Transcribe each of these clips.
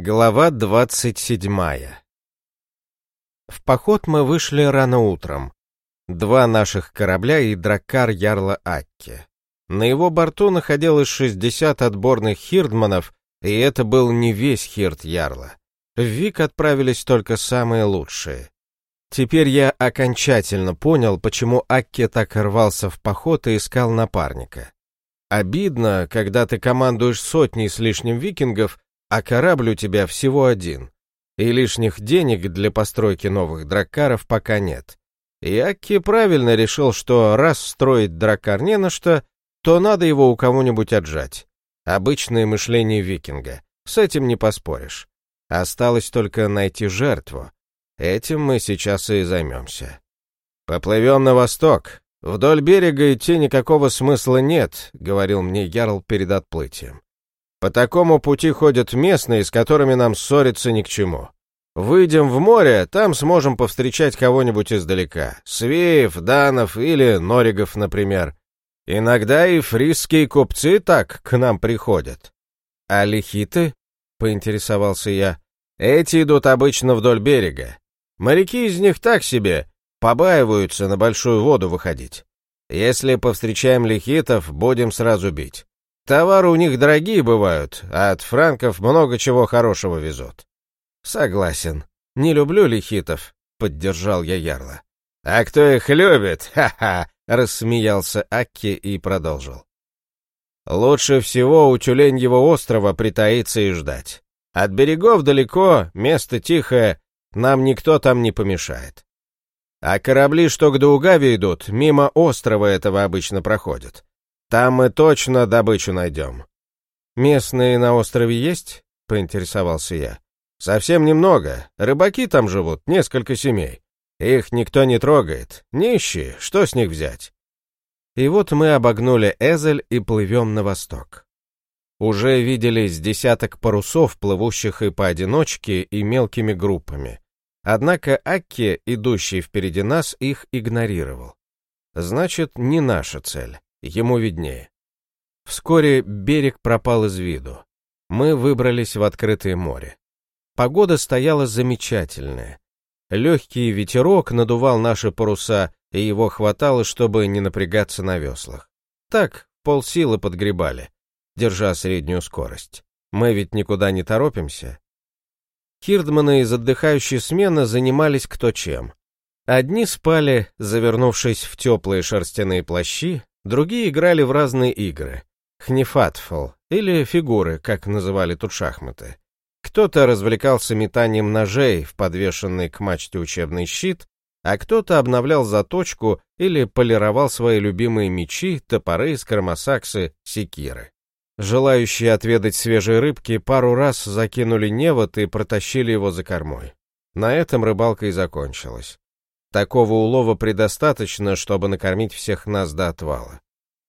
Глава двадцать седьмая В поход мы вышли рано утром. Два наших корабля и драккар Ярла Акки. На его борту находилось 60 отборных хирдманов, и это был не весь хирд Ярла. В Вик отправились только самые лучшие. Теперь я окончательно понял, почему Акки так рвался в поход и искал напарника. Обидно, когда ты командуешь сотней с лишним викингов, а корабль у тебя всего один, и лишних денег для постройки новых драккаров пока нет. И Акки правильно решил, что раз строить драккар не на что, то надо его у кого-нибудь отжать. Обычное мышление викинга, с этим не поспоришь. Осталось только найти жертву. Этим мы сейчас и займемся. Поплывем на восток. Вдоль берега идти никакого смысла нет, говорил мне Ярл перед отплытием. По такому пути ходят местные, с которыми нам ссориться ни к чему. Выйдем в море, там сможем повстречать кого-нибудь издалека. Свеев, Данов или Норигов, например. Иногда и фрисские купцы так к нам приходят. А лихиты? Поинтересовался я. Эти идут обычно вдоль берега. Моряки из них так себе, побаиваются на большую воду выходить. Если повстречаем лихитов, будем сразу бить. Товары у них дорогие бывают, а от франков много чего хорошего везут. Согласен. Не люблю лихитов, поддержал я Ярла. А кто их любит? Ха-ха, рассмеялся Акки и продолжил. Лучше всего у Тюленьего острова притаиться и ждать. От берегов далеко, место тихое, нам никто там не помешает. А корабли, что к Даугаве идут, мимо острова этого обычно проходят. Там мы точно добычу найдем. Местные на острове есть? Поинтересовался я. Совсем немного. Рыбаки там живут, несколько семей. Их никто не трогает. Нищие, что с них взять? И вот мы обогнули Эзель и плывем на восток. Уже виделись десяток парусов, плывущих и поодиночке, и мелкими группами. Однако Акки, идущий впереди нас, их игнорировал. Значит, не наша цель. Ему виднее. Вскоре берег пропал из виду. Мы выбрались в открытое море. Погода стояла замечательная. Легкий ветерок надувал наши паруса, и его хватало, чтобы не напрягаться на веслах. Так, полсилы подгребали, держа среднюю скорость. Мы ведь никуда не торопимся. Хирдманы из отдыхающей смены занимались кто чем. Одни спали, завернувшись в теплые шерстяные плащи, Другие играли в разные игры. Хнифатфл, или фигуры, как называли тут шахматы. Кто-то развлекался метанием ножей в подвешенный к мачте учебный щит, а кто-то обновлял заточку или полировал свои любимые мечи, топоры, скромосаксы, секиры. Желающие отведать свежей рыбки пару раз закинули невод и протащили его за кормой. На этом рыбалка и закончилась. Такого улова предостаточно, чтобы накормить всех нас до отвала.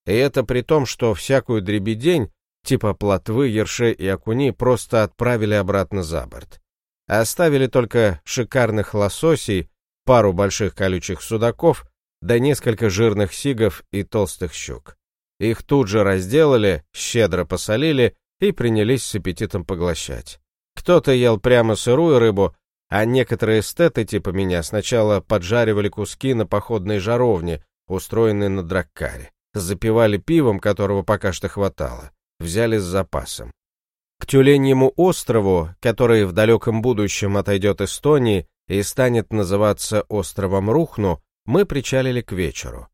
И это при том, что всякую дребедень, типа плотвы, ерши и окуни, просто отправили обратно за борт. Оставили только шикарных лососей, пару больших колючих судаков, да несколько жирных сигов и толстых щук. Их тут же разделали, щедро посолили и принялись с аппетитом поглощать. Кто-то ел прямо сырую рыбу, а некоторые эстеты типа меня сначала поджаривали куски на походной жаровне, устроенной на драккаре, запивали пивом, которого пока что хватало, взяли с запасом. К Тюленьему острову, который в далеком будущем отойдет Эстонии и станет называться островом Рухну, мы причалили к вечеру.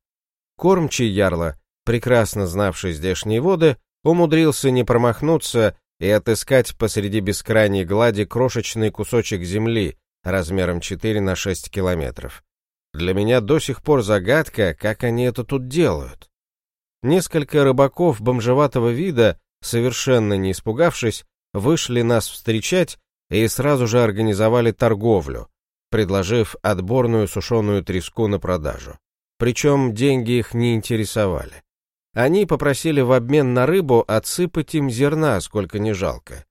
Кормчий Ярла, прекрасно знавший здешние воды, умудрился не промахнуться и отыскать посреди бескрайней глади крошечный кусочек земли размером 4 на 6 километров. Для меня до сих пор загадка, как они это тут делают. Несколько рыбаков бомжеватого вида, совершенно не испугавшись, вышли нас встречать и сразу же организовали торговлю, предложив отборную сушеную треску на продажу. Причем деньги их не интересовали. Они попросили в обмен на рыбу отсыпать им зерна, сколько не жалко.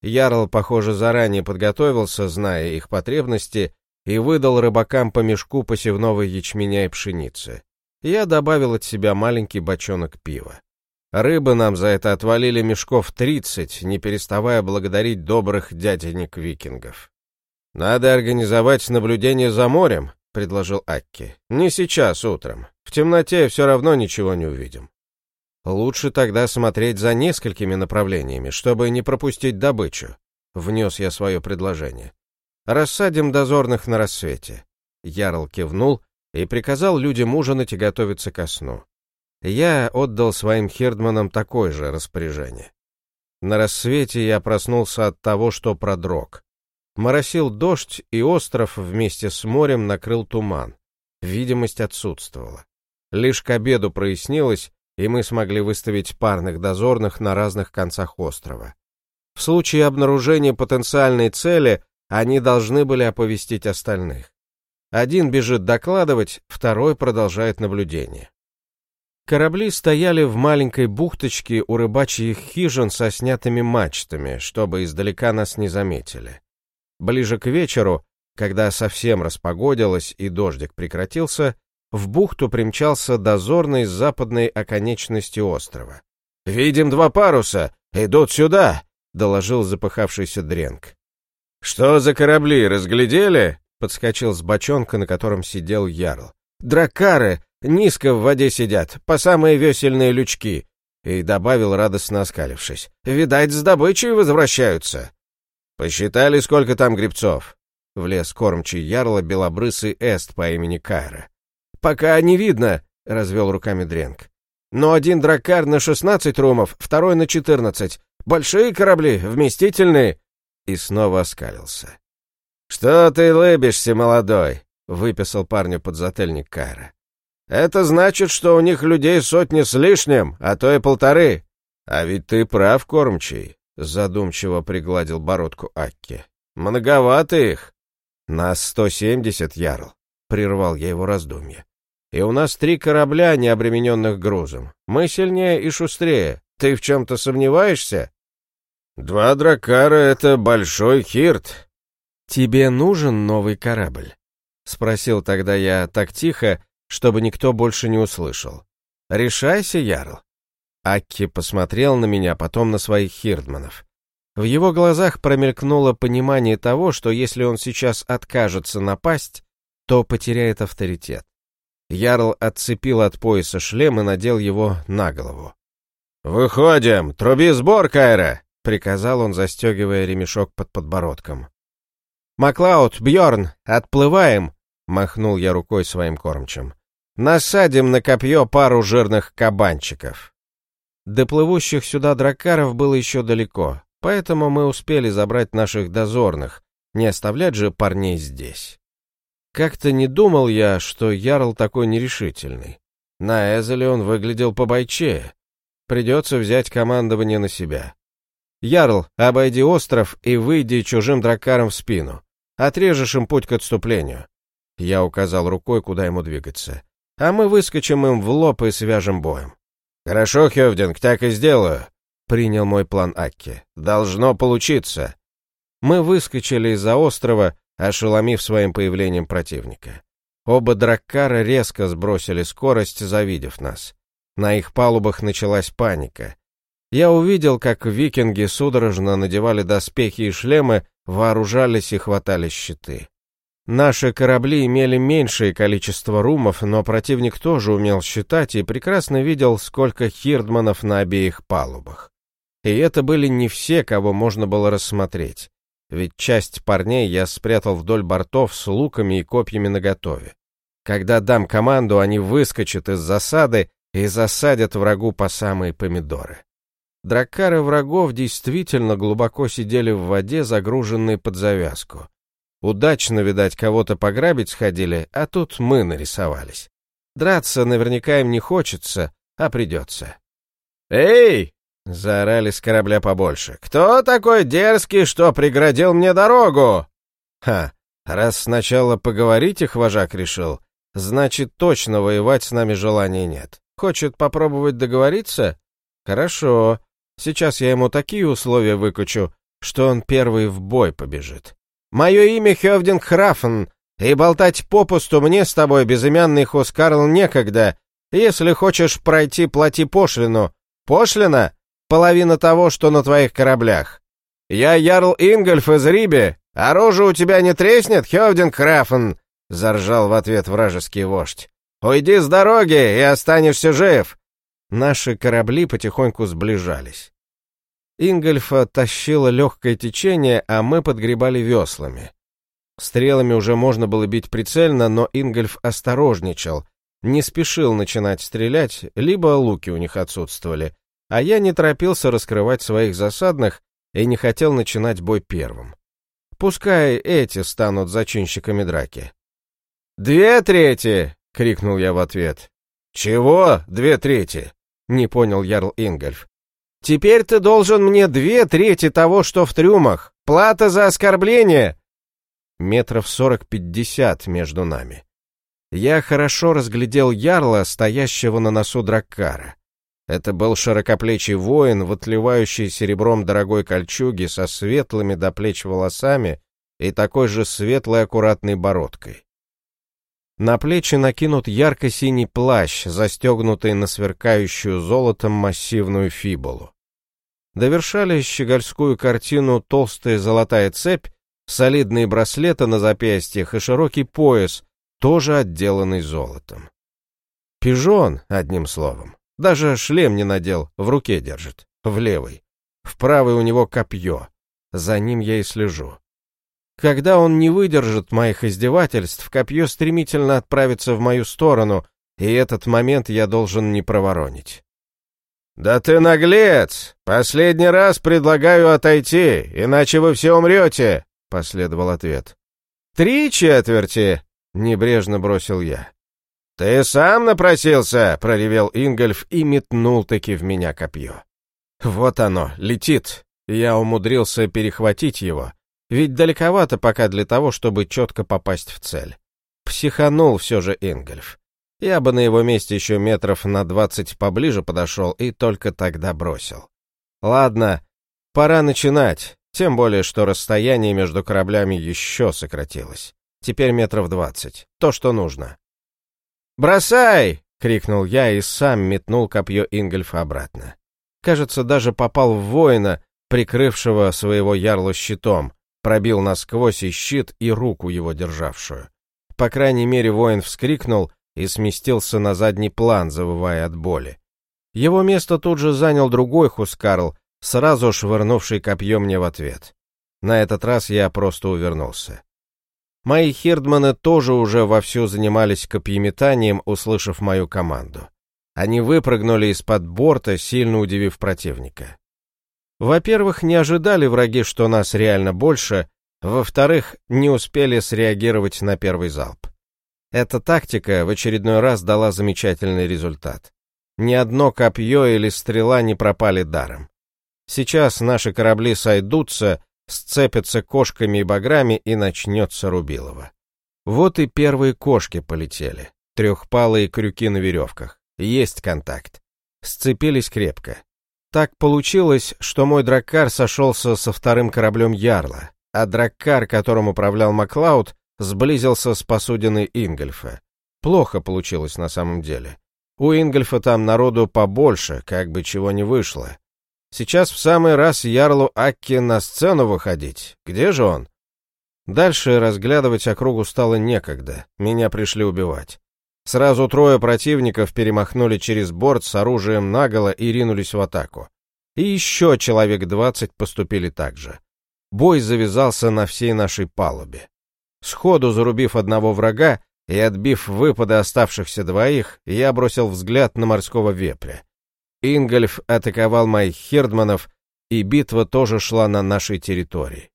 Ярл, похоже, заранее подготовился, зная их потребности, и выдал рыбакам по мешку посевного ячменя и пшеницы. Я добавил от себя маленький бочонок пива. Рыбы нам за это отвалили мешков тридцать, не переставая благодарить добрых дяденек-викингов. «Надо организовать наблюдение за морем», — предложил Акки. «Не сейчас, утром. В темноте все равно ничего не увидим». «Лучше тогда смотреть за несколькими направлениями, чтобы не пропустить добычу», — внес я свое предложение. «Рассадим дозорных на рассвете». Ярл кивнул и приказал людям ужинать и готовиться ко сну. Я отдал своим хердманам такое же распоряжение. На рассвете я проснулся от того, что продрог. Моросил дождь, и остров вместе с морем накрыл туман. Видимость отсутствовала. Лишь к обеду прояснилось, и мы смогли выставить парных дозорных на разных концах острова. В случае обнаружения потенциальной цели они должны были оповестить остальных. Один бежит докладывать, второй продолжает наблюдение. Корабли стояли в маленькой бухточке у рыбачьих хижин со снятыми мачтами, чтобы издалека нас не заметили. Ближе к вечеру, когда совсем распогодилось и дождик прекратился, в бухту примчался дозорный с западной оконечности острова. «Видим два паруса! Идут сюда!» — доложил запыхавшийся Дренк. «Что за корабли, разглядели?» — подскочил с бочонка, на котором сидел Ярл. «Дракары! Низко в воде сидят, по самые весельные лючки. И добавил, радостно оскалившись. Видать, с добычей возвращаются. Посчитали, сколько там грибцов? Влез кормчий ярла белобрысый эст по имени Кайра. Пока не видно, развел руками Дренк. Но один дракар на шестнадцать румов, второй на четырнадцать. Большие корабли, вместительные. И снова оскалился. «Что ты лыбишься, молодой?» — выписал парню подзательник Кайра. Это значит, что у них людей сотни с лишним, а то и полторы. А ведь ты прав, кормчий, задумчиво пригладил бородку Акки. Многовато их. Нас сто семьдесят, Ярл, прервал я его раздумье. И у нас три корабля, не обремененных грузом. Мы сильнее и шустрее. Ты в чем-то сомневаешься? Два дракара — это большой хирт. Тебе нужен новый корабль? Спросил тогда я так тихо, чтобы никто больше не услышал. «Решайся, Ярл!» Акки посмотрел на меня, потом на своих хирдманов. В его глазах промелькнуло понимание того, что если он сейчас откажется напасть, то потеряет авторитет. Ярл отцепил от пояса шлем и надел его на голову. «Выходим! Труби сбор, Кайра!» — приказал он, застегивая ремешок под подбородком. «Маклауд, Бьорн, отплываем!» — махнул я рукой своим кормчим. Насадим на копье пару жирных кабанчиков. До плывущих сюда дракаров было еще далеко, поэтому мы успели забрать наших дозорных, не оставлять же парней здесь. Как-то не думал я, что Ярл такой нерешительный. На Эзеле он выглядел побойчее. Придется взять командование на себя. Ярл, обойди остров и выйди чужим дракарам в спину. Отрежешь им путь к отступлению. Я указал рукой, куда ему двигаться а мы выскочим им в лоб и свяжем боем. «Хорошо, Хевдинг, так и сделаю», — принял мой план Акки. «Должно получиться». Мы выскочили из-за острова, ошеломив своим появлением противника. Оба драккара резко сбросили скорость, завидев нас. На их палубах началась паника. Я увидел, как викинги судорожно надевали доспехи и шлемы, вооружались и хватали щиты. Наши корабли имели меньшее количество румов, но противник тоже умел считать и прекрасно видел, сколько хирдманов на обеих палубах. И это были не все, кого можно было рассмотреть. Ведь часть парней я спрятал вдоль бортов с луками и копьями наготове. Когда дам команду, они выскочат из засады и засадят врагу по самые помидоры. Драккары врагов действительно глубоко сидели в воде, загруженные под завязку. Удачно, видать, кого-то пограбить сходили, а тут мы нарисовались. Драться наверняка им не хочется, а придется. «Эй!» — заорали с корабля побольше. «Кто такой дерзкий, что преградил мне дорогу?» «Ха! Раз сначала поговорить их вожак решил, значит, точно воевать с нами желания нет. Хочет попробовать договориться? Хорошо. Сейчас я ему такие условия выкучу, что он первый в бой побежит. Мое имя Хевдинг Храфен, и болтать попусту мне с тобой, безымянный Хускарл, некогда. Если хочешь пройти, плати пошлину. Пошлина — половина того, что на твоих кораблях. Я Ярл Ингольф из Риби. Оружие у тебя не треснет, Хевдинг Крафен? Заржал в ответ вражеский вождь. Уйди с дороги и останешься жив. Наши корабли потихоньку сближались. Ингольфа тащило легкое течение, а мы подгребали веслами. Стрелами уже можно было бить прицельно, но Ингольф осторожничал, не спешил начинать стрелять, либо луки у них отсутствовали, а я не торопился раскрывать своих засадных и не хотел начинать бой первым. Пускай эти станут зачинщиками драки. «Две трети!» — крикнул я в ответ. «Чего две трети?» — не понял Ярл Ингольф. «Теперь ты должен мне две трети того, что в трюмах. Плата за оскорбление!» Метров сорок-пятьдесят между нами. Я хорошо разглядел ярла, стоящего на носу драккара. Это был широкоплечий воин в серебром дорогой кольчуге со светлыми до плеч волосами и такой же светлой аккуратной бородкой. На плечи накинут ярко-синий плащ, застегнутый на сверкающую золотом массивную фибулу. Довершали щегольскую картину толстая золотая цепь, солидные браслеты на запястьях и широкий пояс, тоже отделанный золотом. Пижон, одним словом. Даже шлем не надел, в руке держит, в левой. В правой у него копье. За ним я и слежу. Когда он не выдержит моих издевательств, копье стремительно отправится в мою сторону, и этот момент я должен не проворонить. «Да ты наглец! Последний раз предлагаю отойти, иначе вы все умрете!» — последовал ответ. «Три четверти!» — небрежно бросил я. «Ты сам напросился!» — проревел Ингольф и метнул-таки в меня копье. Вот оно, летит. Я умудрился перехватить его, ведь далековато пока для того, чтобы четко попасть в цель. Психанул все же Ингольф. Я бы на его месте еще метров на двадцать поближе подошел и только тогда бросил. Ладно, пора начинать, тем более, что расстояние между кораблями еще сократилось. Теперь метров двадцать, то, что нужно. «Бросай!» — крикнул я и сам метнул копье Ингольфа обратно. Кажется, даже попал в воина, прикрывшего своего ярла щитом, пробил насквозь и щит, и руку его державшую. По крайней мере, воин вскрикнул и сместился на задний план, завывая от боли. Его место тут же занял другой Хускарл, сразу швырнувший копье мне в ответ. На этот раз я просто увернулся. Мои хирдманы тоже уже вовсю занимались копьеметанием, услышав мою команду. Они выпрыгнули из-под борта, сильно удивив противника. Во-первых, не ожидали враги, что нас реально больше, во-вторых, не успели среагировать на первый залп. Эта тактика в очередной раз дала замечательный результат. Ни одно копье или стрела не пропали даром. Сейчас наши корабли сойдутся, сцепятся кошками и баграми и начнется рубилово. Вот и первые кошки полетели, трехпалые крюки на веревках. Есть контакт. Сцепились крепко. Так получилось, что мой драккар сошелся со вторым кораблем Ярла, а драккар, которым управлял Маклауд, сблизился с посудиной Ингольфа. Плохо получилось на самом деле. У Ингольфа там народу побольше, как бы чего не вышло. Сейчас в самый раз Ярлу Акки на сцену выходить. Где же он? Дальше разглядывать округу стало некогда. Меня пришли убивать. Сразу трое противников перемахнули через борт с оружием наголо и ринулись в атаку. И еще человек двадцать поступили так же. Бой завязался на всей нашей палубе. Сходу зарубив одного врага и отбив выпады оставшихся двоих, я бросил взгляд на морского вепря. Ингольф атаковал моих хердманов, и битва тоже шла на нашей территории.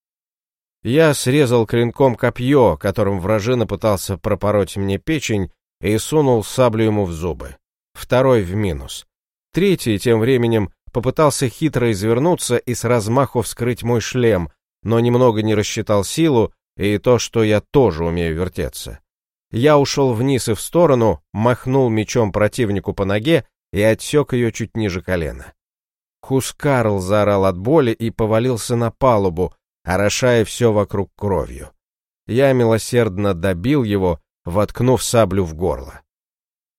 Я срезал клинком копье, которым вражина пытался пропороть мне печень, и сунул саблю ему в зубы. Второй в минус. Третий тем временем попытался хитро извернуться и с размаху вскрыть мой шлем, но немного не рассчитал силу и то, что я тоже умею вертеться. Я ушел вниз и в сторону, махнул мечом противнику по ноге и отсек ее чуть ниже колена. Хускарл заорал от боли и повалился на палубу, орошая все вокруг кровью. Я милосердно добил его, воткнув саблю в горло.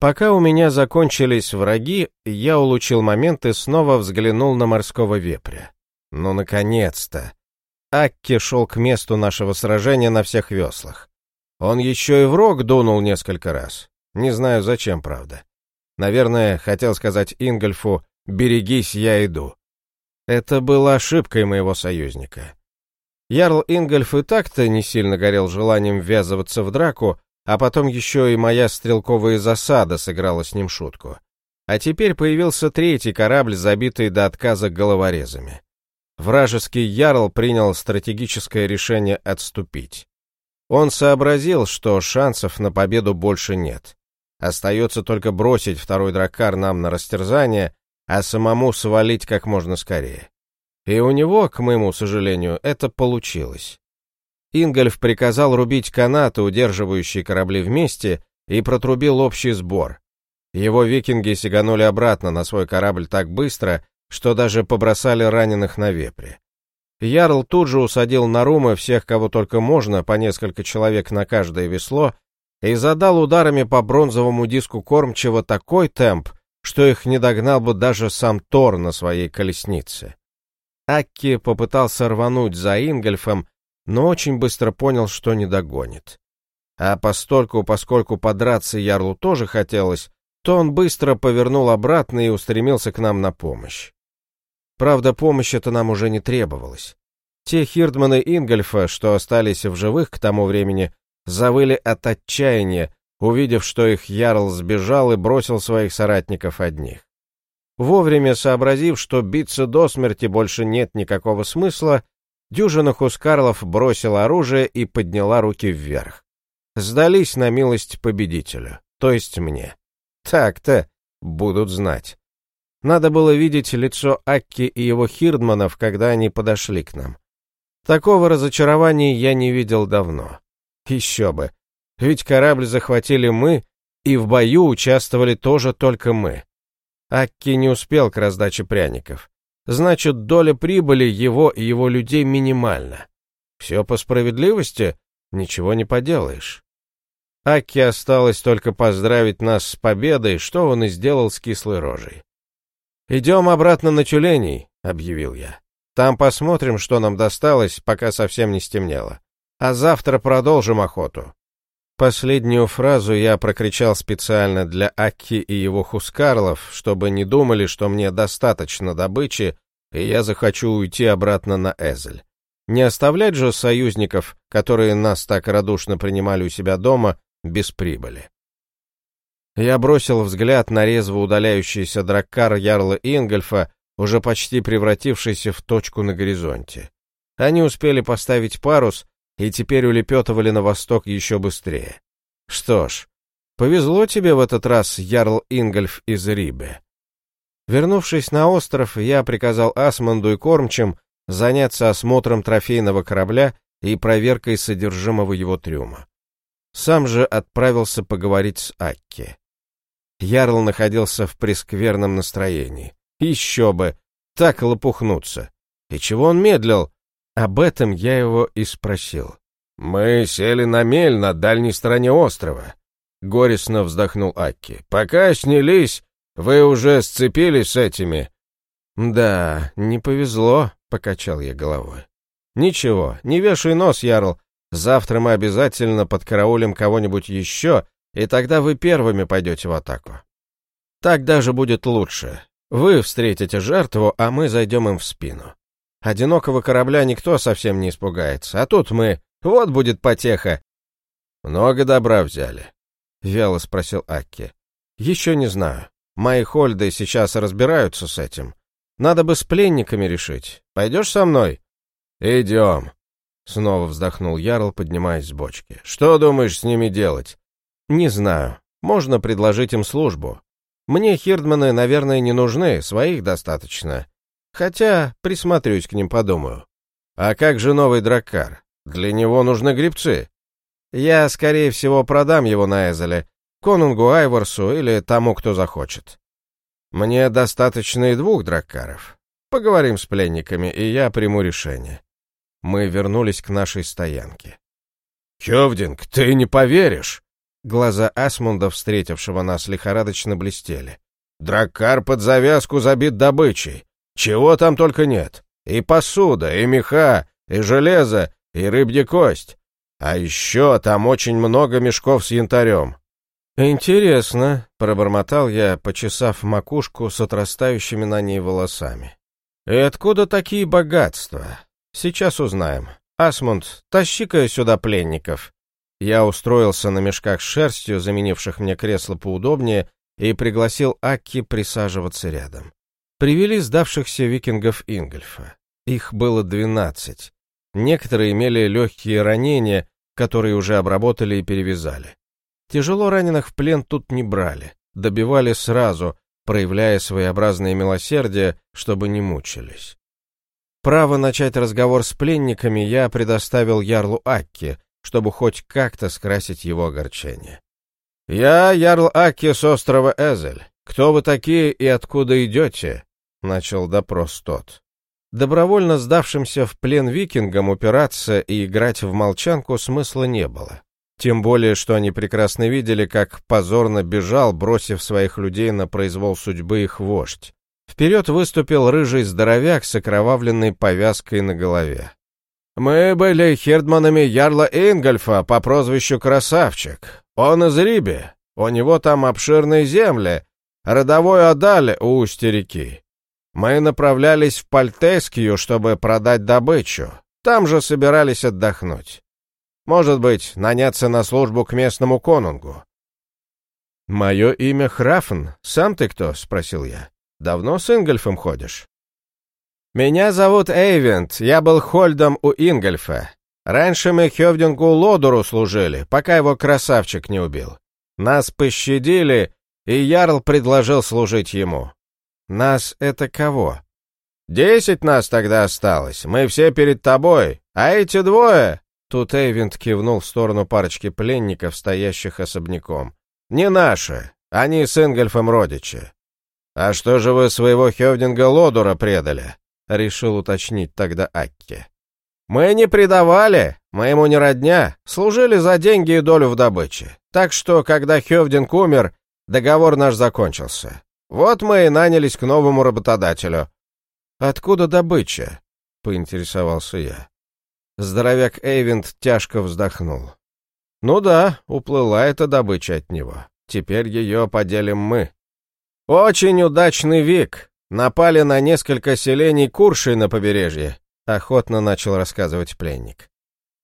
Пока у меня закончились враги, я улучил момент и снова взглянул на морского вепря. Ну, наконец-то! Акки шел к месту нашего сражения на всех веслах. Он еще и в рог дунул несколько раз. Не знаю, зачем, правда. Наверное, хотел сказать Ингольфу «берегись, я иду». Это было ошибкой моего союзника. Ярл Ингольф и так-то не сильно горел желанием ввязываться в драку, а потом еще и моя стрелковая засада сыграла с ним шутку. А теперь появился третий корабль, забитый до отказа головорезами. Вражеский ярл принял стратегическое решение отступить. Он сообразил, что шансов на победу больше нет. Остается только бросить второй драккар нам на растерзание, а самому свалить как можно скорее. И у него, к моему сожалению, это получилось. Ингольф приказал рубить канаты, удерживающие корабли вместе, и протрубил общий сбор. Его викинги сиганули обратно на свой корабль так быстро, что даже побросали раненых на вепре. Ярл тут же усадил на румы всех, кого только можно, по несколько человек на каждое весло, и задал ударами по бронзовому диску кормчего такой темп, что их не догнал бы даже сам Тор на своей колеснице. Акки попытался рвануть за Ингольфом, но очень быстро понял, что не догонит. А постольку, поскольку подраться Ярлу тоже хотелось, то он быстро повернул обратно и устремился к нам на помощь. Правда, помощь это нам уже не требовалась. Те хирдманы Ингольфа, что остались в живых к тому времени, завыли от отчаяния, увидев, что их Ярл сбежал и бросил своих соратников одних. Вовремя сообразив, что биться до смерти больше нет никакого смысла, Дюжина Хускарлов бросила оружие и подняла руки вверх. Сдались на милость победителю, то есть мне. Так-то будут знать. Надо было видеть лицо Акки и его хирдманов, когда они подошли к нам. Такого разочарования я не видел давно. Еще бы. Ведь корабль захватили мы, и в бою участвовали тоже только мы. Акки не успел к раздаче пряников значит доля прибыли его и его людей минимальна. Все по справедливости, ничего не поделаешь. Аки осталось только поздравить нас с победой, что он и сделал с кислой рожей. «Идем обратно на тюленей», — объявил я. «Там посмотрим, что нам досталось, пока совсем не стемнело. А завтра продолжим охоту». Последнюю фразу я прокричал специально для Акки и его хускарлов, чтобы не думали, что мне достаточно добычи, и я захочу уйти обратно на Эзель. Не оставлять же союзников, которые нас так радушно принимали у себя дома, без прибыли. Я бросил взгляд на резво удаляющийся драккар Ярла Ингольфа, уже почти превратившийся в точку на горизонте. Они успели поставить парус, и теперь улепетывали на восток еще быстрее. Что ж, повезло тебе в этот раз, Ярл Ингольф из Рибе. Вернувшись на остров, я приказал Асманду и Кормчим заняться осмотром трофейного корабля и проверкой содержимого его трюма. Сам же отправился поговорить с Акки. Ярл находился в прескверном настроении. Еще бы, так лопухнуться. И чего он медлил? Об этом я его и спросил. «Мы сели на мель на дальней стороне острова», — горестно вздохнул Акки. «Пока снялись, вы уже сцепились с этими?» «Да, не повезло», — покачал я головой. «Ничего, не вешай нос, Ярл. Завтра мы обязательно подкараулим кого-нибудь еще, и тогда вы первыми пойдете в атаку. Так даже будет лучше. Вы встретите жертву, а мы зайдем им в спину. Одинокого корабля никто совсем не испугается, а тут мы... Вот будет потеха. Много добра взяли? Вяло спросил Акки. Еще не знаю. Мои хольды сейчас разбираются с этим. Надо бы с пленниками решить. Пойдешь со мной? Идем. Снова вздохнул Ярл, поднимаясь с бочки. Что думаешь с ними делать? Не знаю. Можно предложить им службу. Мне хирдманы, наверное, не нужны, своих достаточно. Хотя присмотрюсь к ним, подумаю. А как же новый драккар? Для него нужны грибцы. Я, скорее всего, продам его на Эзеле, конунгу Айворсу или тому, кто захочет. Мне достаточно и двух драккаров. Поговорим с пленниками, и я приму решение. Мы вернулись к нашей стоянке. «Хевдинг, ты не поверишь!» Глаза Асмунда, встретившего нас, лихорадочно блестели. «Драккар под завязку забит добычей. Чего там только нет. И посуда, и меха, и железо, и рыбья кость. А еще там очень много мешков с янтарем». «Интересно», — пробормотал я, почесав макушку с отрастающими на ней волосами. «И откуда такие богатства? Сейчас узнаем. Асмунд, тащи-ка сюда пленников». Я устроился на мешках с шерстью, заменивших мне кресло поудобнее, и пригласил Акки присаживаться рядом. Привели сдавшихся викингов Ингольфа. Их было двенадцать. Некоторые имели легкие ранения, которые уже обработали и перевязали. Тяжело раненых в плен тут не брали, добивали сразу, проявляя своеобразное милосердие, чтобы не мучились. Право начать разговор с пленниками я предоставил Ярлу Акке, чтобы хоть как-то скрасить его огорчение. «Я Ярл Акки с острова Эзель. Кто вы такие и откуда идете?» — начал допрос тот. Добровольно сдавшимся в плен викингам упираться и играть в молчанку смысла не было. Тем более, что они прекрасно видели, как позорно бежал, бросив своих людей на произвол судьбы их вождь. Вперед выступил рыжий здоровяк с окровавленной повязкой на голове. «Мы были хердманами Ярла Ингольфа по прозвищу Красавчик. Он из Риби. У него там обширные земли, родовой Адаль у устья реки. Мы направлялись в Пальтескию, чтобы продать добычу. Там же собирались отдохнуть. Может быть, наняться на службу к местному конунгу. «Мое имя Храфн. Сам ты кто?» — спросил я. «Давно с Ингольфом ходишь?» «Меня зовут Эйвент, я был Хольдом у Ингольфа. Раньше мы Хевдингу Лодуру служили, пока его красавчик не убил. Нас пощадили, и Ярл предложил служить ему. Нас это кого? Десять нас тогда осталось, мы все перед тобой, а эти двое...» Тут Эйвент кивнул в сторону парочки пленников, стоящих особняком. «Не наши, они с Ингольфом родичи. А что же вы своего Хевдинга Лодура предали?» — решил уточнить тогда Акки. «Мы не предавали, мы ему не родня, служили за деньги и долю в добыче. Так что, когда Хевдинг умер, договор наш закончился. Вот мы и нанялись к новому работодателю». «Откуда добыча?» — поинтересовался я. Здоровяк Эйвент тяжко вздохнул. «Ну да, уплыла эта добыча от него. Теперь ее поделим мы». «Очень удачный Вик. Напали на несколько селений Курши на побережье», — охотно начал рассказывать пленник.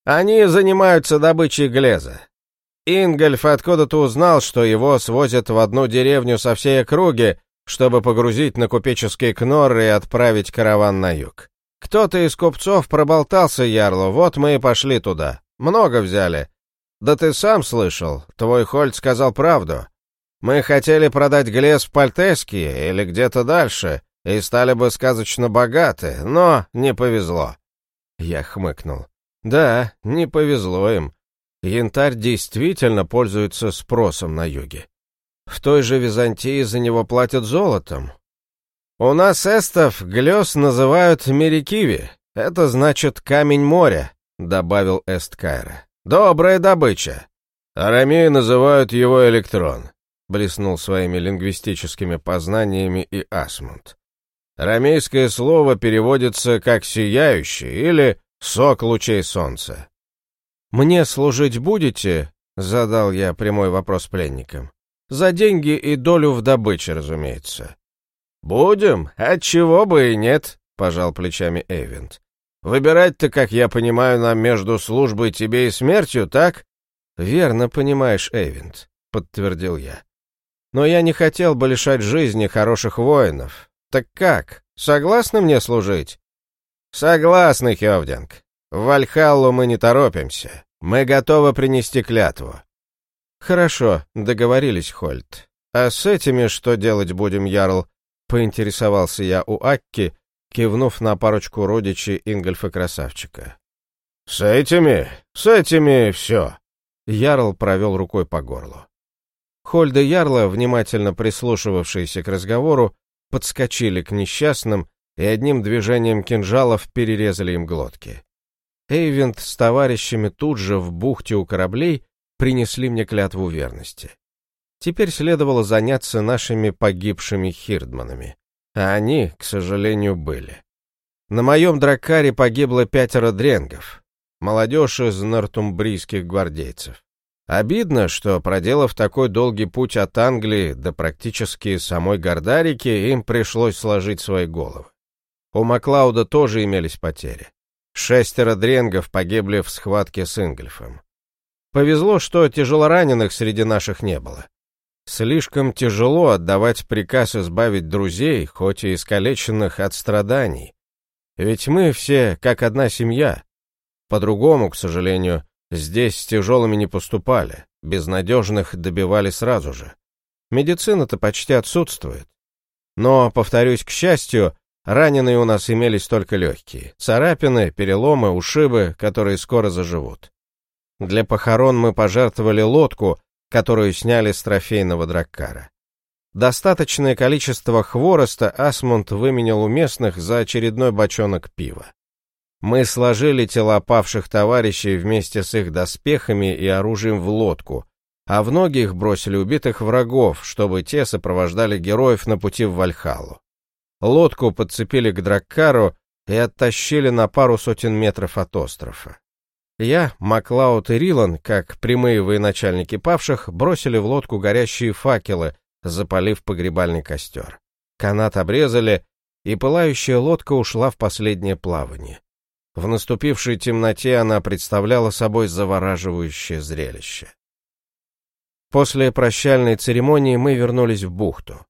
«Они занимаются добычей глеза. Ингольф откуда-то узнал, что его свозят в одну деревню со всей округи, чтобы погрузить на купеческие кноры и отправить караван на юг. Кто-то из купцов проболтался Ярлу, вот мы и пошли туда. Много взяли. Да ты сам слышал, твой Хольд сказал правду. Мы хотели продать Глес в Пальтеске или где-то дальше, и стали бы сказочно богаты, но не повезло. Я хмыкнул. Да, не повезло им. Янтарь действительно пользуется спросом на юге. В той же Византии за него платят золотом. У нас эстов глёс называют Мерикиви. Это значит камень моря, добавил Эст Кайра. Добрая добыча. Арамеи называют его электрон блеснул своими лингвистическими познаниями и Асмунд. Рамейское слово переводится как «сияющий» или «сок лучей солнца». «Мне служить будете?» — задал я прямой вопрос пленникам. «За деньги и долю в добыче, разумеется». «Будем, отчего бы и нет», — пожал плечами Эйвент. «Выбирать-то, как я понимаю, нам между службой тебе и смертью, так?» «Верно понимаешь, Эйвент», — подтвердил я. Но я не хотел бы лишать жизни хороших воинов. Так как, согласны мне служить? Согласны, Хевдинг. В Вальхаллу мы не торопимся. Мы готовы принести клятву. Хорошо, договорились, Хольт. А с этими что делать будем, Ярл? Поинтересовался я у Акки, кивнув на парочку родичей Ингольфа-красавчика. «С этими? С этими все!» Ярл провел рукой по горлу. Хольда Ярла, внимательно прислушивавшиеся к разговору, подскочили к несчастным и одним движением кинжалов перерезали им глотки. Эйвент с товарищами тут же в бухте у кораблей принесли мне клятву верности. Теперь следовало заняться нашими погибшими хирдманами. А они, к сожалению, были. На моем дракаре погибло пятеро дренгов, молодежь из нортумбрийских гвардейцев. Обидно, что, проделав такой долгий путь от Англии до практически самой Гордарики, им пришлось сложить свои головы. У Маклауда тоже имелись потери. Шестеро дренгов погибли в схватке с Ингольфом. Повезло, что тяжелораненых среди наших не было. Слишком тяжело отдавать приказ избавить друзей, хоть и искалеченных от страданий. Ведь мы все как одна семья. По-другому, к сожалению, Здесь с тяжелыми не поступали, безнадежных добивали сразу же. Медицина-то почти отсутствует. Но, повторюсь, к счастью, раненые у нас имелись только легкие. Царапины, переломы, ушибы, которые скоро заживут. Для похорон мы пожертвовали лодку, которую сняли с трофейного драккара. Достаточное количество хвороста Асмунд выменял у местных за очередной бочонок пива. Мы сложили тела павших товарищей вместе с их доспехами и оружием в лодку, а в ноги их бросили убитых врагов, чтобы те сопровождали героев на пути в Вальхалу. Лодку подцепили к Драккару и оттащили на пару сотен метров от острова. Я, Маклауд и Рилан, как прямые военачальники павших, бросили в лодку горящие факелы, запалив погребальный костер. Канат обрезали, и пылающая лодка ушла в последнее плавание. В наступившей темноте она представляла собой завораживающее зрелище. После прощальной церемонии мы вернулись в бухту.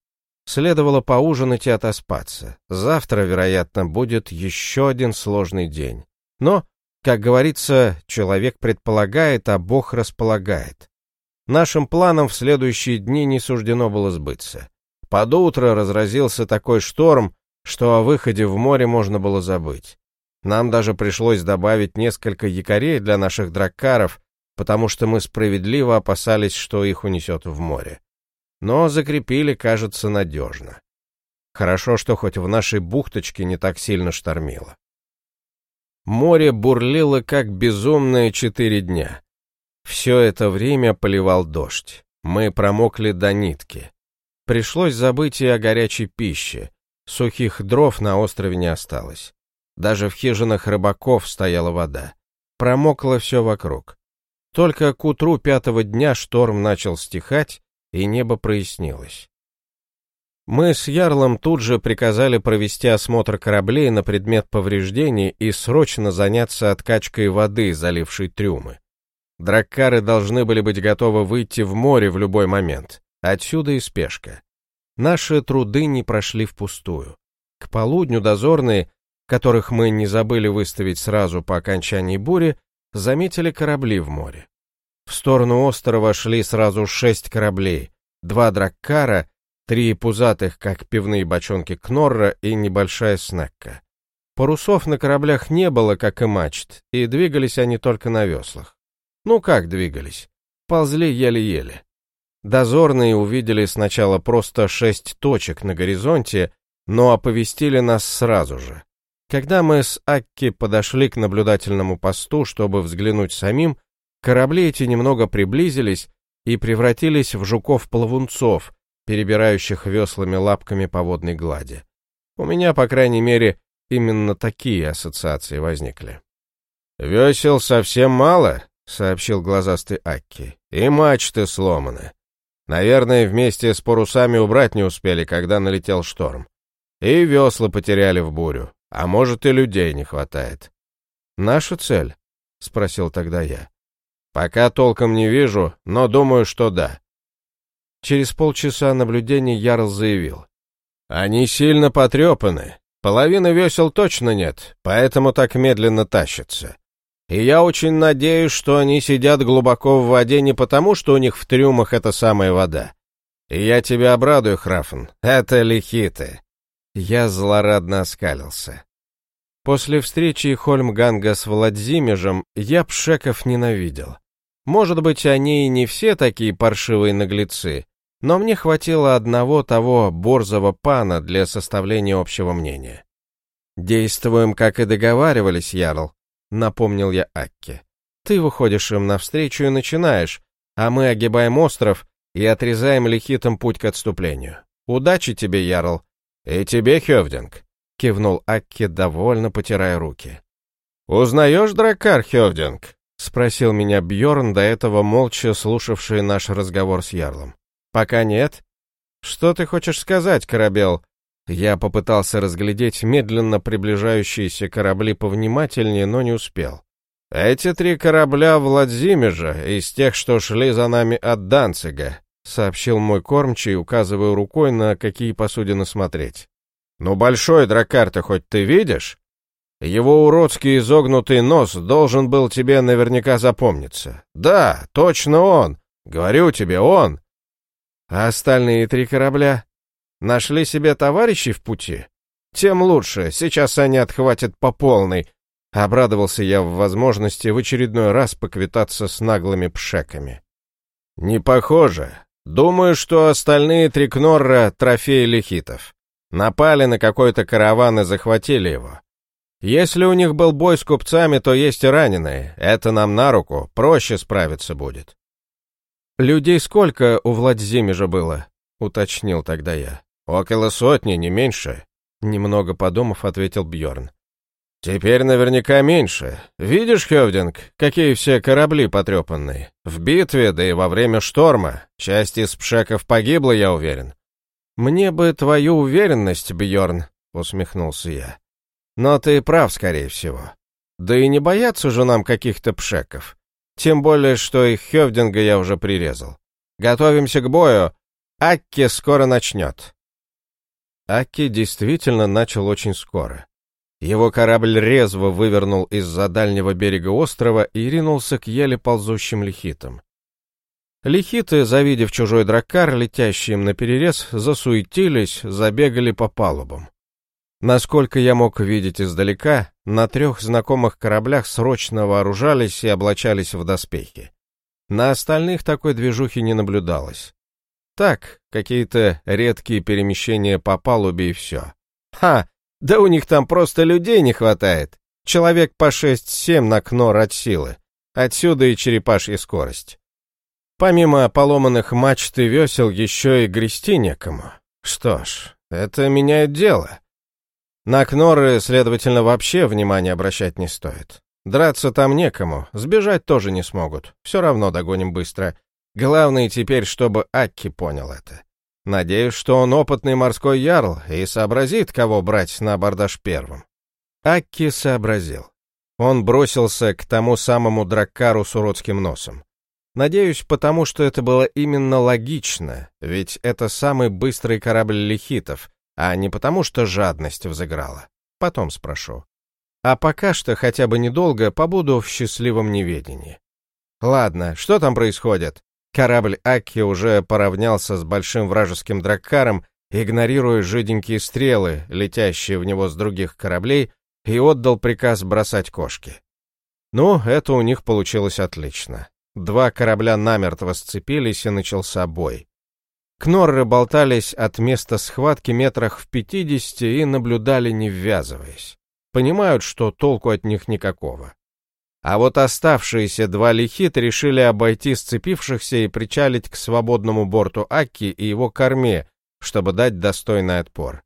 Следовало поужинать и отоспаться. Завтра, вероятно, будет еще один сложный день. Но, как говорится, человек предполагает, а Бог располагает. Нашим планам в следующие дни не суждено было сбыться. Под утро разразился такой шторм, что о выходе в море можно было забыть. Нам даже пришлось добавить несколько якорей для наших драккаров, потому что мы справедливо опасались, что их унесет в море. Но закрепили, кажется, надежно. Хорошо, что хоть в нашей бухточке не так сильно штормило. Море бурлило как безумное четыре дня. Все это время поливал дождь. Мы промокли до нитки. Пришлось забыть и о горячей пище. Сухих дров на острове не осталось. Даже в хижинах рыбаков стояла вода. Промокло все вокруг. Только к утру пятого дня шторм начал стихать, и небо прояснилось. Мы с Ярлом тут же приказали провести осмотр кораблей на предмет повреждений и срочно заняться откачкой воды, залившей трюмы. Драккары должны были быть готовы выйти в море в любой момент. Отсюда и спешка. Наши труды не прошли впустую. К полудню дозорные которых мы не забыли выставить сразу по окончании бури, заметили корабли в море. В сторону острова шли сразу шесть кораблей, два драккара, три пузатых, как пивные бочонки Кнорра и небольшая снекка. Парусов на кораблях не было, как и мачт, и двигались они только на веслах. Ну как двигались? Ползли еле-еле. Дозорные увидели сначала просто шесть точек на горизонте, но оповестили нас сразу же. Когда мы с Акки подошли к наблюдательному посту, чтобы взглянуть самим, корабли эти немного приблизились и превратились в жуков-плавунцов, перебирающих веслами лапками по водной глади. У меня, по крайней мере, именно такие ассоциации возникли. «Весел совсем мало», — сообщил глазастый Акки, — «и мачты сломаны. Наверное, вместе с парусами убрать не успели, когда налетел шторм. И весла потеряли в бурю. А может, и людей не хватает. Наша цель? Спросил тогда я. Пока толком не вижу, но думаю, что да. Через полчаса наблюдений Ярл заявил. Они сильно потрепаны. Половины весел точно нет, поэтому так медленно тащатся. И я очень надеюсь, что они сидят глубоко в воде не потому, что у них в трюмах эта самая вода. И я тебя обрадую, Храфен, это лихиты. Я злорадно оскалился. После встречи Хольмганга с Владзимежем я Пшеков ненавидел. Может быть, они и не все такие паршивые наглецы, но мне хватило одного того борзого пана для составления общего мнения. «Действуем, как и договаривались, Ярл», — напомнил я Акке. «Ты выходишь им навстречу и начинаешь, а мы огибаем остров и отрезаем лихитом путь к отступлению. Удачи тебе, Ярл. И тебе, Хевдинг, кивнул Акки, довольно потирая руки. Узнаешь дракар, Хевдинг? Спросил меня Бьорн, до этого молча слушавший наш разговор с Ярлом. Пока нет. Что ты хочешь сказать, корабел? Я попытался разглядеть медленно приближающиеся корабли повнимательнее, но не успел. «Эти три корабля Владимира из тех, что шли за нами от Данцига», — сообщил мой кормчий, указывая рукой, на какие посудины смотреть. «Ну, большой дракар-то хоть ты видишь? Его уродский изогнутый нос должен был тебе наверняка запомниться. Да, точно он. Говорю тебе, он. А остальные три корабля? Нашли себе товарищей в пути? Тем лучше, сейчас они отхватят по полной. Обрадовался я в возможности в очередной раз поквитаться с наглыми пшеками. Не похоже. Думаю, что остальные три кнорра — трофеи лихитов. Напали на какой-то караван и захватили его. Если у них был бой с купцами, то есть и раненые. Это нам на руку, проще справиться будет. Людей сколько у Владзимежа было? Уточнил тогда я. Около сотни, не меньше. Немного подумав, ответил Бьорн. Теперь наверняка меньше. Видишь, Хевдинг, какие все корабли потрепанные. В битве, да и во время шторма. Часть из пшеков погибла, я уверен. Мне бы твою уверенность, Бьорн, усмехнулся я. Но ты прав, скорее всего. Да и не бояться же нам каких-то пшеков. Тем более, что их Хевдинга я уже прирезал. Готовимся к бою. Акки скоро начнет. Акки действительно начал очень скоро. Его корабль резво вывернул из-за дальнего берега острова и ринулся к еле ползущим лихитам. Лихиты, завидев чужой драккар, летящий им наперерез, засуетились, забегали по палубам. Насколько я мог видеть издалека, на трех знакомых кораблях срочно вооружались и облачались в доспехи. На остальных такой движухи не наблюдалось. Так, какие-то редкие перемещения по палубе и все. Ха, да у них там просто людей не хватает. Человек по шесть-семь на кнор от силы. Отсюда и черепашья скорость. Помимо поломанных мачт и весел, еще и грести некому. Что ж, это меняет дело. На Кноры, следовательно, вообще внимания обращать не стоит. Драться там некому, сбежать тоже не смогут. Все равно догоним быстро. Главное теперь, чтобы Акки понял это. Надеюсь, что он опытный морской ярл и сообразит, кого брать на абордаж первым. Акки сообразил. Он бросился к тому самому драккару с уродским носом. Надеюсь, потому что это было именно логично, ведь это самый быстрый корабль лихитов, а не потому, что жадность взыграла. Потом спрошу. А пока что, хотя бы недолго, побуду в счастливом неведении. Ладно, что там происходит? Корабль Аки уже поравнялся с большим вражеским драккаром, игнорируя жиденькие стрелы, летящие в него с других кораблей, и отдал приказ бросать кошки. Ну, это у них получилось отлично. Два корабля намертво сцепились, и начался бой. Кнорры болтались от места схватки метрах в пятидесяти и наблюдали, не ввязываясь. Понимают, что толку от них никакого. А вот оставшиеся два лихит решили обойти сцепившихся и причалить к свободному борту Акки и его корме, чтобы дать достойный отпор.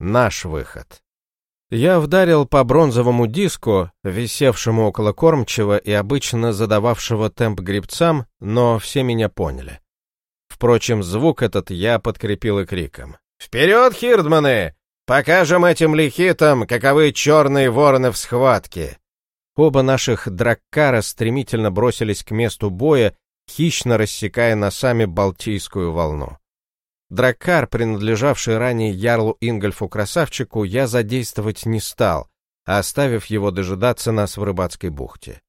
Наш выход. Я вдарил по бронзовому диску, висевшему около кормчего и обычно задававшего темп грибцам, но все меня поняли. Впрочем, звук этот я подкрепил и криком. «Вперед, хирдманы! Покажем этим лихитам, каковы черные вороны в схватке!» Оба наших драккара стремительно бросились к месту боя, хищно рассекая носами Балтийскую волну. Драккар, принадлежавший ранее ярлу Ингольфу Красавчику, я задействовать не стал, оставив его дожидаться нас в рыбацкой бухте.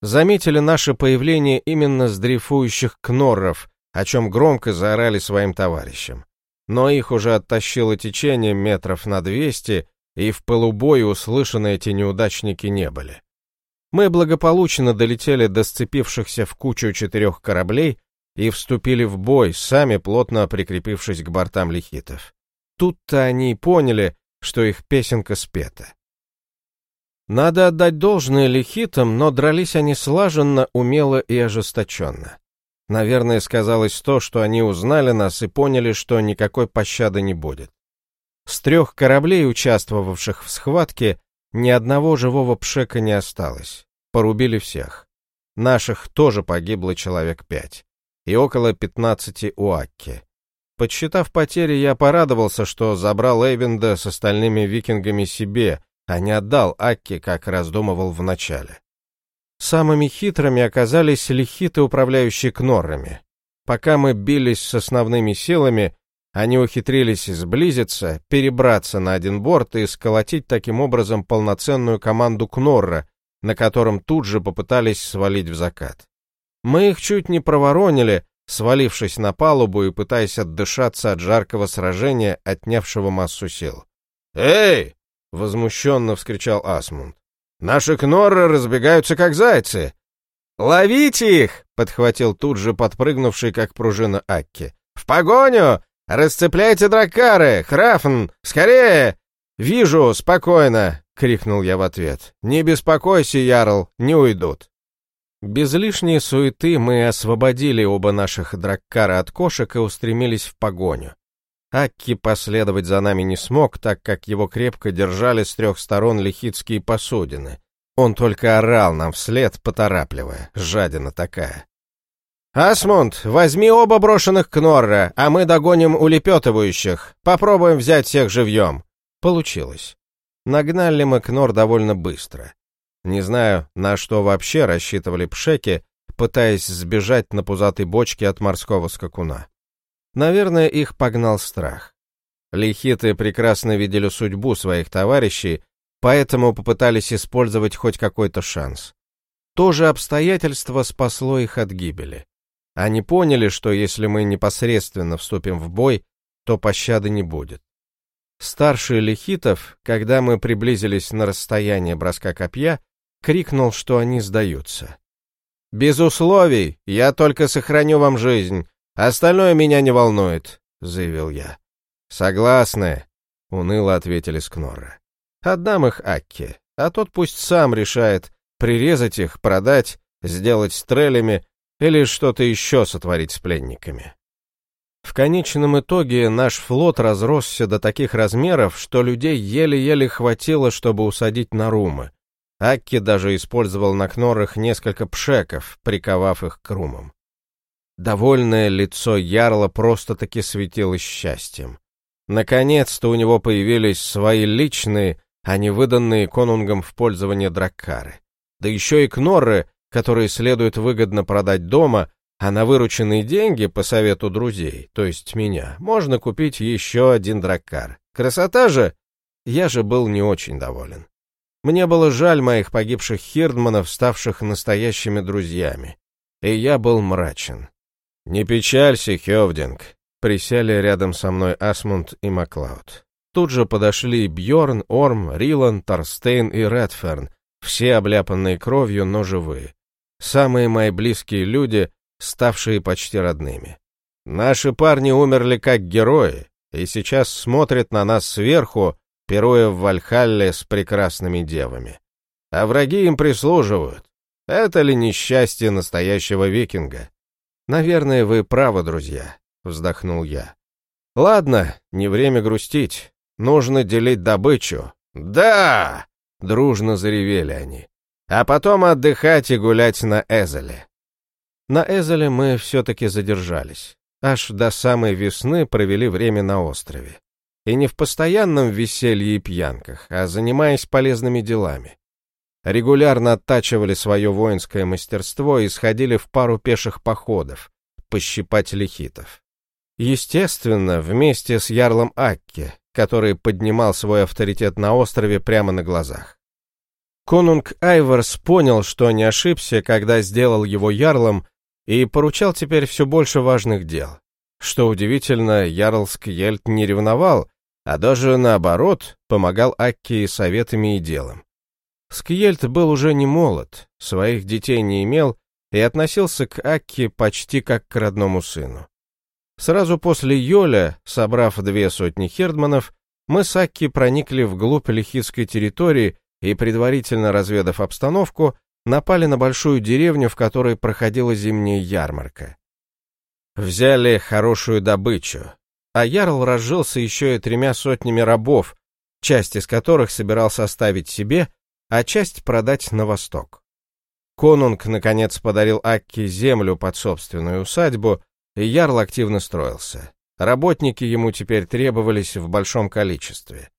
Заметили наше появление именно с дрейфующих кнорров, о чем громко заорали своим товарищам. Но их уже оттащило течение метров на двести, и в полубое услышаны эти неудачники не были. Мы благополучно долетели до сцепившихся в кучу четырех кораблей и вступили в бой, сами плотно прикрепившись к бортам лихитов. Тут-то они и поняли, что их песенка спета. Надо отдать должное лихитам, но дрались они слаженно, умело и ожесточенно. Наверное, сказалось то, что они узнали нас и поняли, что никакой пощады не будет. С трех кораблей, участвовавших в схватке, ни одного живого пшека не осталось. Порубили всех. Наших тоже погибло человек пять. И около пятнадцати у Акки. Подсчитав потери, я порадовался, что забрал Эйвенда с остальными викингами себе, а не отдал Акки, как раздумывал вначале. Самыми хитрыми оказались лихиты, управляющие кноррами. Пока мы бились с основными силами, они ухитрились сблизиться, перебраться на один борт и сколотить таким образом полноценную команду Кнорра, на котором тут же попытались свалить в закат. Мы их чуть не проворонили, свалившись на палубу и пытаясь отдышаться от жаркого сражения, отнявшего массу сил. «Эй!» — возмущенно вскричал Асмунд. «Наши кнорры разбегаются, как зайцы!» «Ловите их!» — подхватил тут же подпрыгнувший, как пружина Акки. «В погоню! Расцепляйте дракары! Храфн! Скорее!» «Вижу, спокойно!» — крикнул я в ответ. «Не беспокойся, Ярл, не уйдут!» Без лишней суеты мы освободили оба наших драккара от кошек и устремились в погоню. Акки последовать за нами не смог, так как его крепко держали с трех сторон лихитские посудины. Он только орал нам вслед, поторапливая, жадина такая. «Асмунд, возьми оба брошенных Кнорра, а мы догоним улепетывающих. Попробуем взять всех живьем». Получилось. Нагнали мы Кнор довольно быстро. Не знаю, на что вообще рассчитывали пшеки, пытаясь сбежать на пузатой бочке от морского скакуна. Наверное, их погнал страх. Лихиты прекрасно видели судьбу своих товарищей, поэтому попытались использовать хоть какой-то шанс. То же обстоятельство спасло их от гибели. Они поняли, что если мы непосредственно вступим в бой, то пощады не будет. Старший Лихитов, когда мы приблизились на расстояние броска копья, крикнул, что они сдаются. «Без условий, я только сохраню вам жизнь, остальное меня не волнует», — заявил я. «Согласны», — уныло ответили Скноры. «Отдам их Акке, а тот пусть сам решает, прирезать их, продать, сделать стрелями или что-то еще сотворить с пленниками». В конечном итоге наш флот разросся до таких размеров, что людей еле-еле хватило, чтобы усадить на румы, Акки даже использовал на кнорах несколько пшеков, приковав их к румам. Довольное лицо Ярла просто-таки светилось счастьем. Наконец-то у него появились свои личные, а не выданные конунгам в пользование драккары. Да еще и кноры, которые следует выгодно продать дома, а на вырученные деньги, по совету друзей, то есть меня, можно купить еще один драккар. Красота же! Я же был не очень доволен. Мне было жаль моих погибших хирдманов, ставших настоящими друзьями. И я был мрачен. «Не печалься, Хевдинг», — присели рядом со мной Асмунд и Маклауд. Тут же подошли Бьорн, Орм, Рилан, Торстейн и Редферн, все обляпанные кровью, но живые. Самые мои близкие люди, ставшие почти родными. Наши парни умерли как герои, и сейчас смотрят на нас сверху, пируя в Вальхалле с прекрасными девами. А враги им прислуживают. Это ли несчастье настоящего викинга? Наверное, вы правы, друзья, вздохнул я. Ладно, не время грустить. Нужно делить добычу. Да! Дружно заревели они. А потом отдыхать и гулять на Эзеле. На Эзеле мы все-таки задержались. Аж до самой весны провели время на острове. И не в постоянном веселье и пьянках, а занимаясь полезными делами. Регулярно оттачивали свое воинское мастерство и сходили в пару пеших походов, пощипать лихитов. Естественно, вместе с Ярлом Акке, который поднимал свой авторитет на острове прямо на глазах. Конунг Айварс понял, что не ошибся, когда сделал его ярлом, и поручал теперь все больше важных дел. Что удивительно, Ярл Скьельд не ревновал, а даже наоборот, помогал Акке советами и делом. Скьельд был уже не молод, своих детей не имел и относился к Акке почти как к родному сыну. Сразу после Йоля, собрав две сотни хердманов, мы с Акки проникли вглубь лихитской территории и, предварительно разведав обстановку, напали на большую деревню, в которой проходила зимняя ярмарка. взяли хорошую добычу, а Ярл разжился еще и тремя сотнями рабов, часть из которых собирался оставить себе, а часть продать на восток. Конунг, наконец, подарил Акке землю под собственную усадьбу, и Ярл активно строился. Работники ему теперь требовались в большом количестве.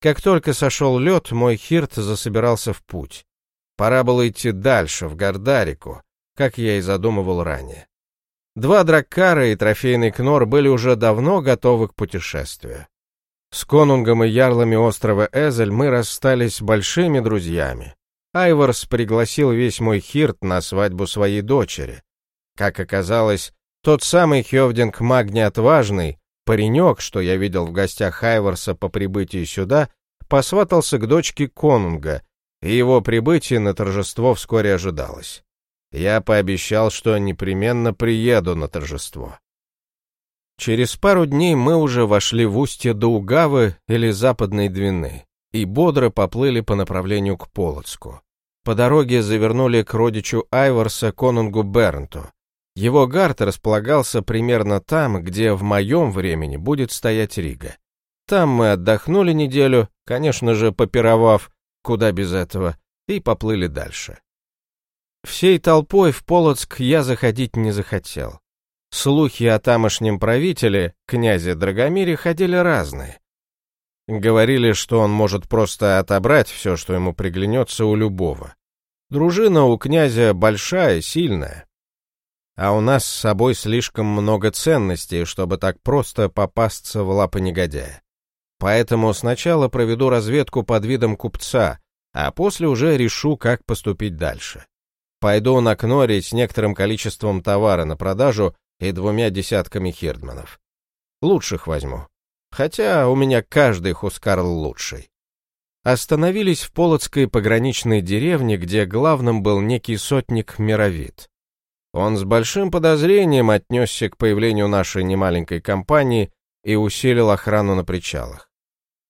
Как только сошел лед, мой хирт засобирался в путь. Пора было идти дальше, в Гордарику, как я и задумывал ранее. Два драккара и трофейный кнор были уже давно готовы к путешествию. С конунгом и ярлами острова Эзель мы расстались большими друзьями. Айворс пригласил весь мой хирт на свадьбу своей дочери. Как оказалось, тот самый Хевдинг Магни Отважный, паренек, что я видел в гостях Хайворса по прибытии сюда, посватался к дочке Конунга, и его прибытие на торжество вскоре ожидалось. Я пообещал, что непременно приеду на торжество. Через пару дней мы уже вошли в устье Даугавы или Западной Двины и бодро поплыли по направлению к Полоцку. По дороге завернули к родичу Айворса Конунгу Бернту, его гард располагался примерно там, где в моем времени будет стоять Рига. Там мы отдохнули неделю, конечно же, попировав, куда без этого, и поплыли дальше. Всей толпой в Полоцк я заходить не захотел. Слухи о тамошнем правителе, князе Драгомире, ходили разные. Говорили, что он может просто отобрать все, что ему приглянется у любого. Дружина у князя большая, сильная, а у нас с собой слишком много ценностей, чтобы так просто попасться в лапы негодяя. Поэтому сначала проведу разведку под видом купца, а после уже решу, как поступить дальше. Пойду на Кнори с некоторым количеством товара на продажу и двумя десятками хирдманов. Лучших возьму. Хотя у меня каждый хускарл лучший. Остановились в Полоцкой пограничной деревне, где главным был некий сотник Мировид. Он с большим подозрением отнесся к появлению нашей немаленькой компании и усилил охрану на причалах.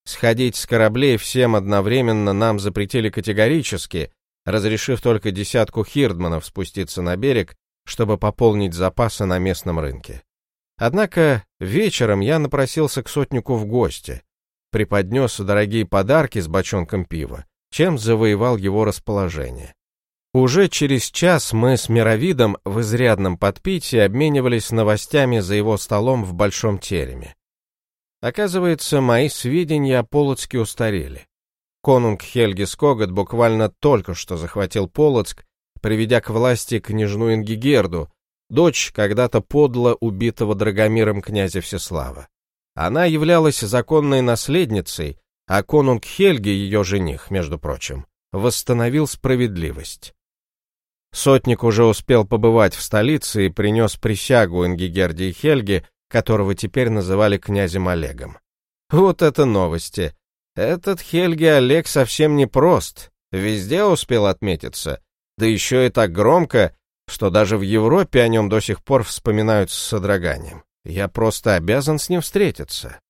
Сходить с кораблей всем одновременно нам запретили категорически, разрешив только десятку хирдманов спуститься на берег, чтобы пополнить запасы на местном рынке. Однако вечером я напросился к сотнику в гости, преподнес дорогие подарки с бочонком пива, чем завоевал его расположение. Уже через час мы с Мировидом в изрядном подпитии обменивались новостями за его столом в большом тереме. Оказывается, мои сведения о Полоцке устарели. Конунг Хельги Скогот буквально только что захватил Полоцк, приведя к власти княжну Ингигерду, дочь когда-то подло убитого Драгомиром князя Всеслава. Она являлась законной наследницей, а конунг Хельги, ее жених, между прочим, восстановил справедливость. Сотник уже успел побывать в столице и принес присягу Ингигерде и Хельге, которого теперь называли князем Олегом. Вот это новости. Этот Хельги Олег совсем не прост, везде успел отметиться, да еще и так громко, что даже в Европе о нем до сих пор вспоминают с содроганием. Я просто обязан с ним встретиться.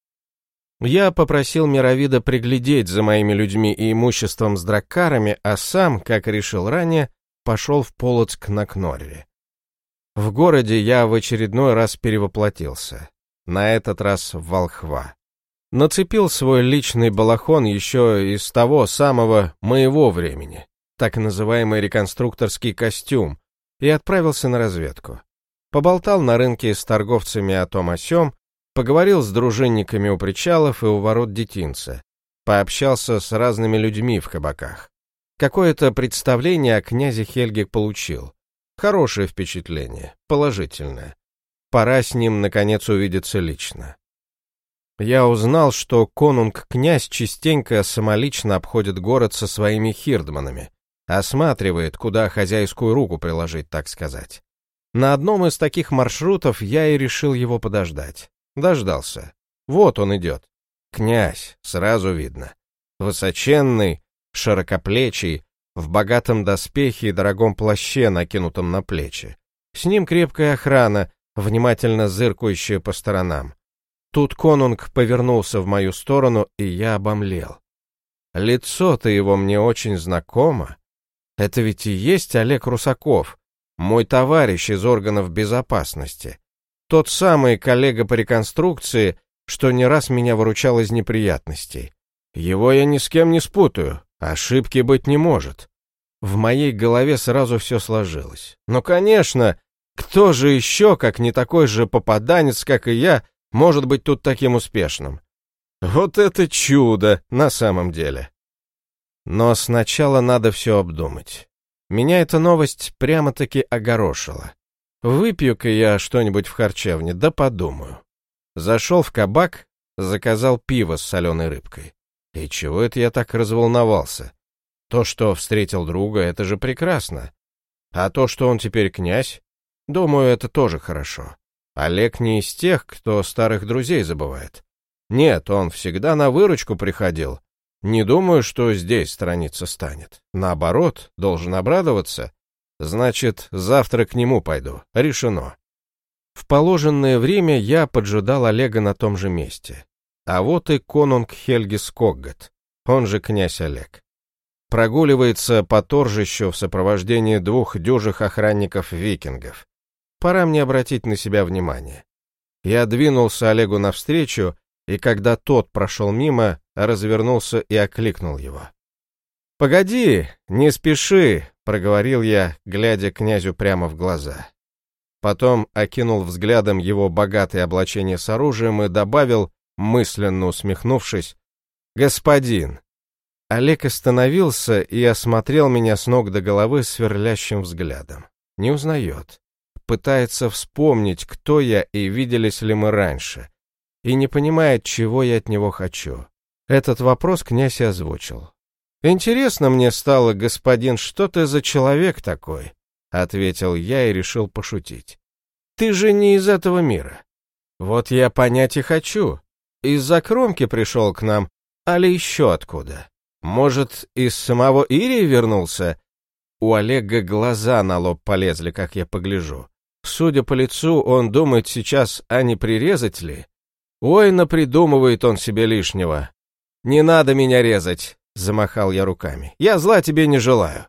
Я попросил Мировида приглядеть за моими людьми и имуществом с драккарами, а сам, как решил ранее, пошел в Полоцк на Кнорре. В городе я в очередной раз перевоплотился, на этот раз в Волхва. Нацепил свой личный балахон еще из того самого моего времени, так называемый реконструкторский костюм, и отправился на разведку. Поболтал на рынке с торговцами о том о сём, поговорил с дружинниками у причалов и у ворот детинца, пообщался с разными людьми в кабаках. Какое-то представление о князе Хельге получил. Хорошее впечатление, положительное. Пора с ним, наконец, увидеться лично. Я узнал, что конунг-князь частенько самолично обходит город со своими хирдманами, осматривает, куда хозяйскую руку приложить, так сказать. На одном из таких маршрутов я и решил его подождать. Дождался. Вот он идет. Князь, сразу видно. Высоченный, широкоплечий, в богатом доспехе и дорогом плаще, накинутом на плечи. С ним крепкая охрана, внимательно зыркающая по сторонам. Тут конунг повернулся в мою сторону, и я обомлел. Лицо-то его мне очень знакомо. Это ведь и есть Олег Русаков, мой товарищ из органов безопасности. Тот самый коллега по реконструкции, что не раз меня выручал из неприятностей. Его я ни с кем не спутаю, ошибки быть не может. В моей голове сразу все сложилось. Но, конечно, кто же еще, как не такой же попаданец, как и я, может быть тут таким успешным? Вот это чудо на самом деле. Но сначала надо все обдумать. Меня эта новость прямо-таки огорошила. Выпью-ка я что-нибудь в харчевне, да подумаю. Зашел в кабак, заказал пиво с соленой рыбкой. И чего это я так разволновался? То, что встретил друга, это же прекрасно. А то, что он теперь князь, думаю, это тоже хорошо. Олег не из тех, кто старых друзей забывает. Нет, он всегда на выручку приходил. Не думаю, что здесь страница станет. Наоборот, должен обрадоваться. Значит, завтра к нему пойду. Решено. В положенное время я поджидал Олега на том же месте. А вот и конунг Хельги Скоггат, он же князь Олег. Прогуливается по торжищу в сопровождении двух дюжих охранников-викингов. Пора мне обратить на себя внимание. Я двинулся Олегу навстречу, и когда тот прошел мимо, развернулся и окликнул его. «Погоди, не спеши», — проговорил я, глядя князю прямо в глаза. Потом окинул взглядом его богатое облачение с оружием и добавил, мысленно усмехнувшись, «Господин». Олег остановился и осмотрел меня с ног до головы сверлящим взглядом. Не узнает. Пытается вспомнить, кто я и виделись ли мы раньше. И не понимает, чего я от него хочу. Этот вопрос князь и озвучил. «Интересно мне стало, господин, что ты за человек такой?» — ответил я и решил пошутить. «Ты же не из этого мира». «Вот я понять и хочу. Из-за кромки пришел к нам, али еще откуда? Может, из самого Ирии вернулся?» У Олега глаза на лоб полезли, как я погляжу. Судя по лицу, он думает сейчас, а не прирезать ли? Ой, напридумывает он себе лишнего. «Не надо меня резать», — замахал я руками. «Я зла тебе не желаю».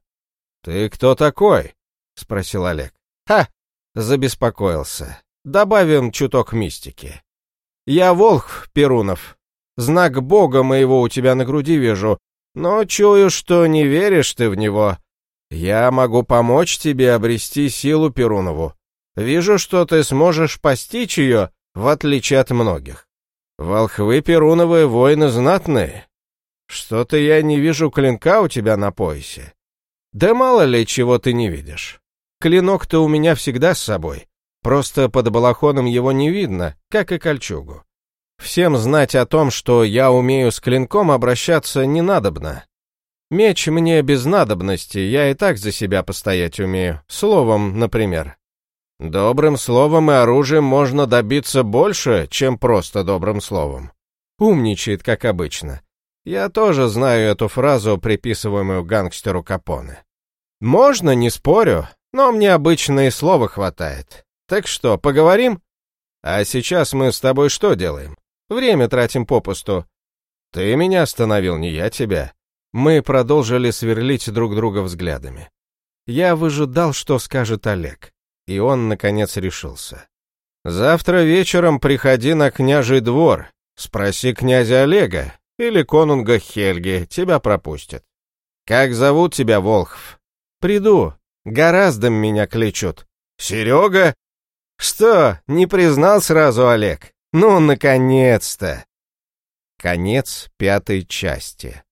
«Ты кто такой?» — спросил Олег. «Ха!» — забеспокоился. «Добавим чуток мистики. Я волх, Перунов. Знак бога моего у тебя на груди вижу, но чую, что не веришь ты в него. Я могу помочь тебе обрести силу Перунову. Вижу, что ты сможешь постичь ее, в отличие от многих. Волхвы Перуновы воины знатные. Что-то я не вижу клинка у тебя на поясе. Да мало ли, чего ты не видишь. Клинок-то у меня всегда с собой. Просто под балахоном его не видно, как и кольчугу. Всем знать о том, что я умею с клинком обращаться, не надобно. Меч мне без надобности, я и так за себя постоять умею. Словом, например. Добрым словом и оружием можно добиться больше, чем просто добрым словом. Умничает, как обычно. Я тоже знаю эту фразу, приписываемую гангстеру Капоне. Можно, не спорю, но мне обычно и слова хватает. Так что, поговорим? А сейчас мы с тобой что делаем? Время тратим попусту. Ты меня остановил, не я тебя. Мы продолжили сверлить друг друга взглядами. Я выжидал, что скажет Олег. И он, наконец, решился. «Завтра вечером приходи на княжий двор. Спроси князя Олега или конунга Хельги, тебя пропустят. Как зовут тебя, Волхв? Приду. Гораздо меня кличут. Серега? Что, не признал сразу Олег? Ну, наконец-то! Конец пятой части.